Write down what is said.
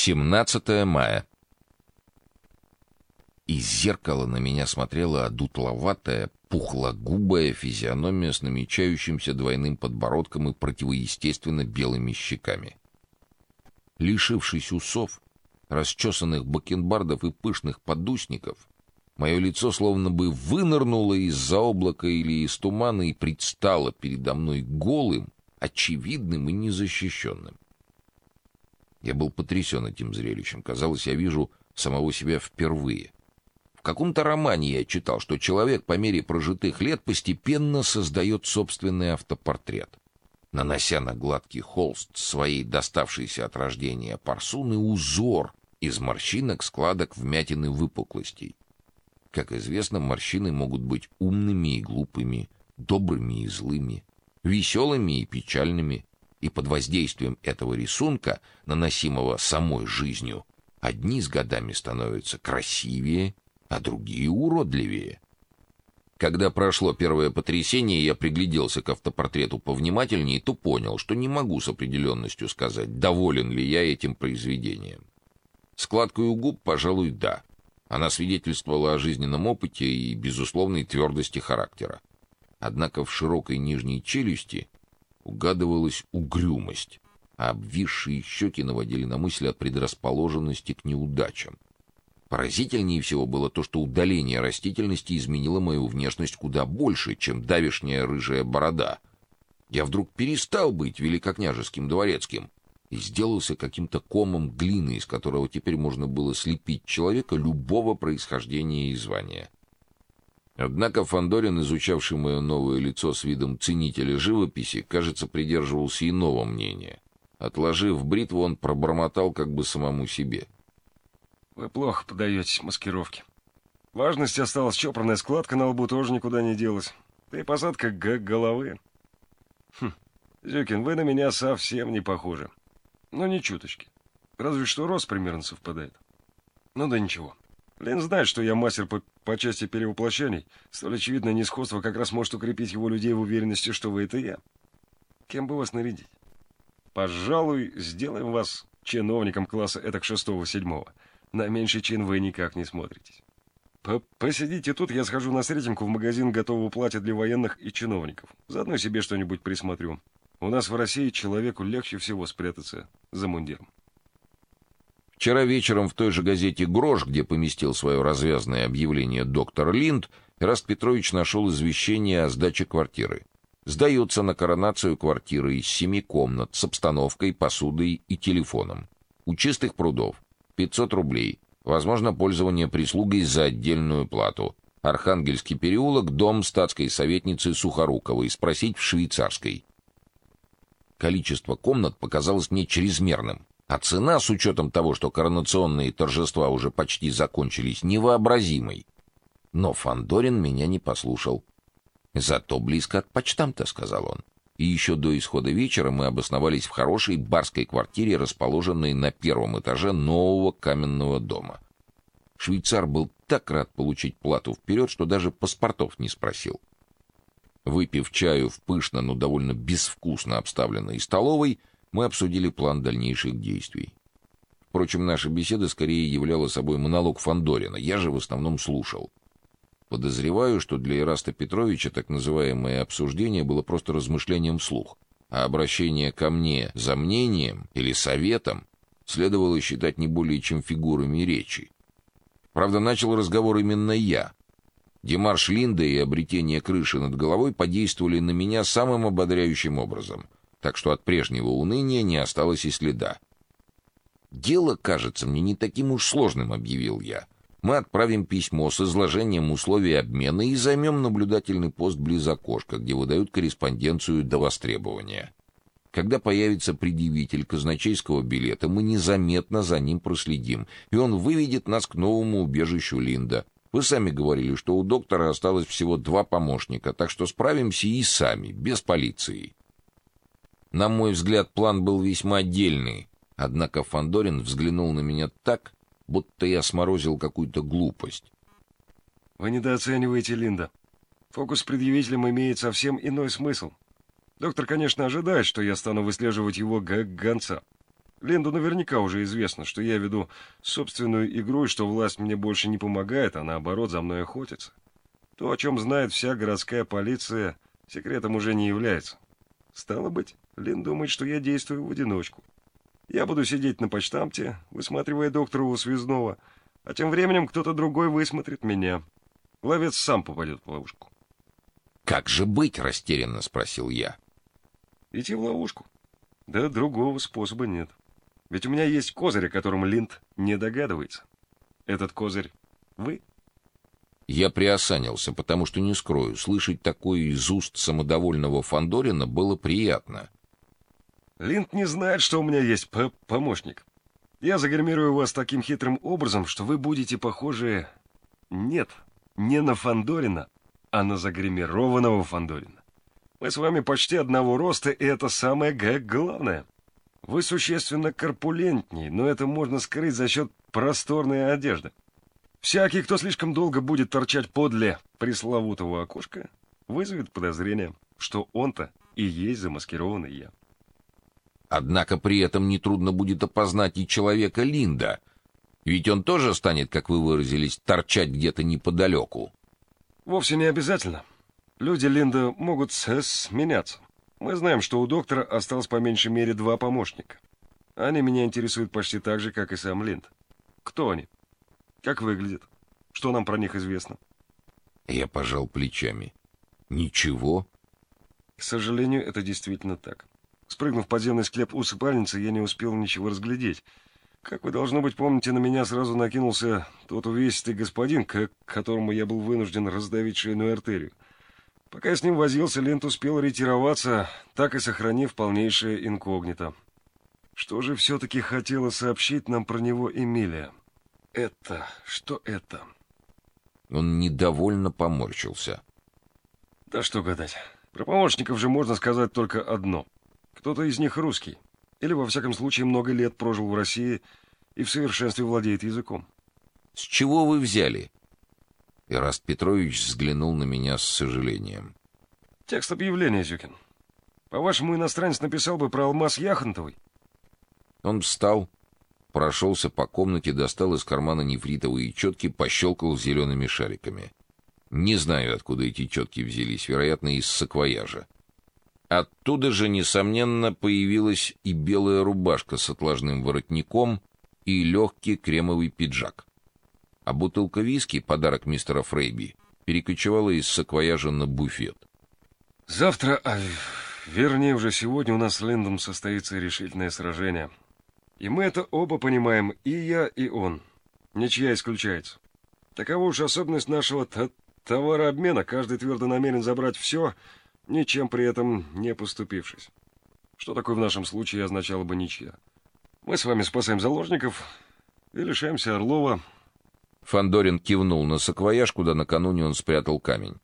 17 мая. Из зеркала на меня смотрела одутловатая, пухлогубая физиономия с намечающимся двойным подбородком и противоестественно белыми щеками. Лишившись усов, расчесанных бакенбардов и пышных подусников, мое лицо словно бы вынырнуло из-за облака или из тумана и предстало передо мной голым, очевидным и незащищенным. Я был потрясен этим зрелищем. Казалось, я вижу самого себя впервые. В каком-то романе я читал, что человек по мере прожитых лет постепенно создает собственный автопортрет, нанося на гладкий холст своей доставшейся от рождения парсуны узор из морщинок, складок, вмятин и выпуклостей. Как известно, морщины могут быть умными и глупыми, добрыми и злыми, веселыми и печальными, и под воздействием этого рисунка, наносимого самой жизнью, одни с годами становятся красивее, а другие уродливее. Когда прошло первое потрясение, я пригляделся к автопортрету повнимательнее, то понял, что не могу с определенностью сказать, доволен ли я этим произведением. Складкой у губ, пожалуй, да. Она свидетельствовала о жизненном опыте и безусловной твердости характера. Однако в широкой нижней челюсти угадывалась угрюмость, а обвисшие щеки наводили на мысль о предрасположенности к неудачам. Поразительнее всего было то, что удаление растительности изменило мою внешность куда больше, чем давешняя рыжая борода. Я вдруг перестал быть великокняжеским дворецким и сделался каким-то комом глины, из которого теперь можно было слепить человека любого происхождения и звания. Однако Фандорин, изучавший мое новое лицо с видом ценителя живописи, кажется, придерживался иного мнения. Отложив бритву, он пробормотал как бы самому себе: "Вы плохо подаетесь маскировке. Важность осталась чопорная складка на лбу тоже никуда не делась. Да и посадка г головы. Хм. Зюкин, вы на меня совсем не похожи. Ну ни чуточки. Разве что рост примерно совпадает. Ну да ничего. Лин знает, что я мастер по, по части перевоплощений. Столь очевидное несходство как раз может укрепить его людей в уверенности, что вы — это я. Кем бы вас нарядить? Пожалуй, сделаем вас чиновником класса этак шестого-седьмого. На меньший чин вы никак не смотритесь. П Посидите тут, я схожу на сретеньку в магазин готового платья для военных и чиновников. Заодно себе что-нибудь присмотрю. У нас в России человеку легче всего спрятаться за мундиром. Вчера вечером в той же газете Грош, где поместил свое развязное объявление доктор Линд, Раст Петрович нашел извещение о сдаче квартиры. Сдается на коронацию квартиры из семи комнат с обстановкой, посудой и телефоном. У чистых прудов 500 рублей. Возможно пользование прислугой за отдельную плату. Архангельский переулок, дом статской советницы Сухоруковой, спросить в швейцарской. Количество комнат показалось мне чрезмерным. А цена, с учетом того, что коронационные торжества уже почти закончились, невообразимой. Но Фандорин меня не послушал. Зато близко от почтамта, сказал он. И еще до исхода вечера мы обосновались в хорошей барской квартире, расположенной на первом этаже нового каменного дома. Швейцар был так рад получить плату вперед, что даже паспортов не спросил. Выпив чаю в пышно, но довольно безвкусно обставленной столовой, мы обсудили план дальнейших действий. Впрочем, наша беседа скорее являла собой монолог Фандорина. Я же в основном слушал. Подозреваю, что для Ираста Петровича так называемое обсуждение было просто размышлением вслух, а обращение ко мне за мнением или советом следовало считать не более чем фигурами речи. Правда, начал разговор именно я. Демарш Линда и обретение крыши над головой подействовали на меня самым ободряющим образом так что от прежнего уныния не осталось и следа. Дело, кажется, мне не таким уж сложным, объявил я. Мы отправим письмо с изложением условий обмена и займем наблюдательный пост близ окошка, где выдают корреспонденцию до востребования. Когда появится предъявитель казначейского билета, мы незаметно за ним проследим, и он выведет нас к новому убежищу Линда. Вы сами говорили, что у доктора осталось всего два помощника, так что справимся и сами, без полиции. На мой взгляд, план был весьма отдельный, однако Фандорин взглянул на меня так, будто я сморозил какую-то глупость. Вы недооцениваете Линда. Фокус с предъявителем имеет совсем иной смысл. Доктор, конечно, ожидает, что я стану выслеживать его как гонца. Ленду наверняка уже известно, что я веду собственную игру и что власть мне больше не помогает, а наоборот за мной охотится. То, о чем знает вся городская полиция, секретом уже не является. Стало быть, Лин думает, что я действую в одиночку. Я буду сидеть на почтамте, высматривая доктора у связного, а тем временем кто-то другой высмотрит меня. Ловец сам попадет в ловушку. «Как же быть?» — растерянно спросил я. «Идти в ловушку? Да другого способа нет. Ведь у меня есть козырь, о котором Линд не догадывается. Этот козырь — вы». Я приосанился, потому что, не скрою, слышать такое из уст самодовольного Фандорина было приятно. Линд не знает, что у меня есть помощник. Я загримирую вас таким хитрым образом, что вы будете похожи... Нет, не на Фандорина, а на загримированного Фандорина. Мы с вами почти одного роста, и это самое главное. Вы существенно корпулентнее, но это можно скрыть за счет просторной одежды. Всякий, кто слишком долго будет торчать подле пресловутого окошка, вызовет подозрение, что он-то и есть замаскированный я. Однако при этом нетрудно будет опознать и человека Линда, ведь он тоже станет, как вы выразились, торчать где-то неподалеку. Вовсе не обязательно. Люди Линда могут сменяться. Мы знаем, что у доктора осталось по меньшей мере два помощника. Они меня интересуют почти так же, как и сам Линд. Кто они? Как выглядят? Что нам про них известно? Я пожал плечами. Ничего. К сожалению, это действительно так. Спрыгнув в подземный склеп усыпальницы, я не успел ничего разглядеть. Как вы, должно быть, помните, на меня сразу накинулся тот увесистый господин, к которому я был вынужден раздавить шейную артерию. Пока я с ним возился, Лент успел ретироваться, так и сохранив полнейшее инкогнито. Что же все-таки хотела сообщить нам про него Эмилия? Это... что это? Он недовольно поморщился. Да что гадать. Про помощников же можно сказать только одно — кто-то из них русский, или, во всяком случае, много лет прожил в России и в совершенстве владеет языком. С чего вы взяли? Ираст Петрович взглянул на меня с сожалением. Текст объявления, Зюкин. По-вашему, иностранец написал бы про алмаз Яхонтовый? Он встал, прошелся по комнате, достал из кармана нефритовые четки, пощелкал зелеными шариками. Не знаю, откуда эти четки взялись, вероятно, из саквояжа. Оттуда же, несомненно, появилась и белая рубашка с отложным воротником, и легкий кремовый пиджак. А бутылка виски, подарок мистера Фрейби, перекочевала из саквояжа на буфет. Завтра, а вернее уже сегодня у нас с Лэндом состоится решительное сражение. И мы это оба понимаем, и я, и он. Ничья исключается. Такова уж особенность нашего товарообмена. Каждый твердо намерен забрать все, ничем при этом не поступившись. Что такое в нашем случае означало бы ничья. Мы с вами спасаем заложников и лишаемся Орлова. Фандорин кивнул на саквояж, куда накануне он спрятал камень.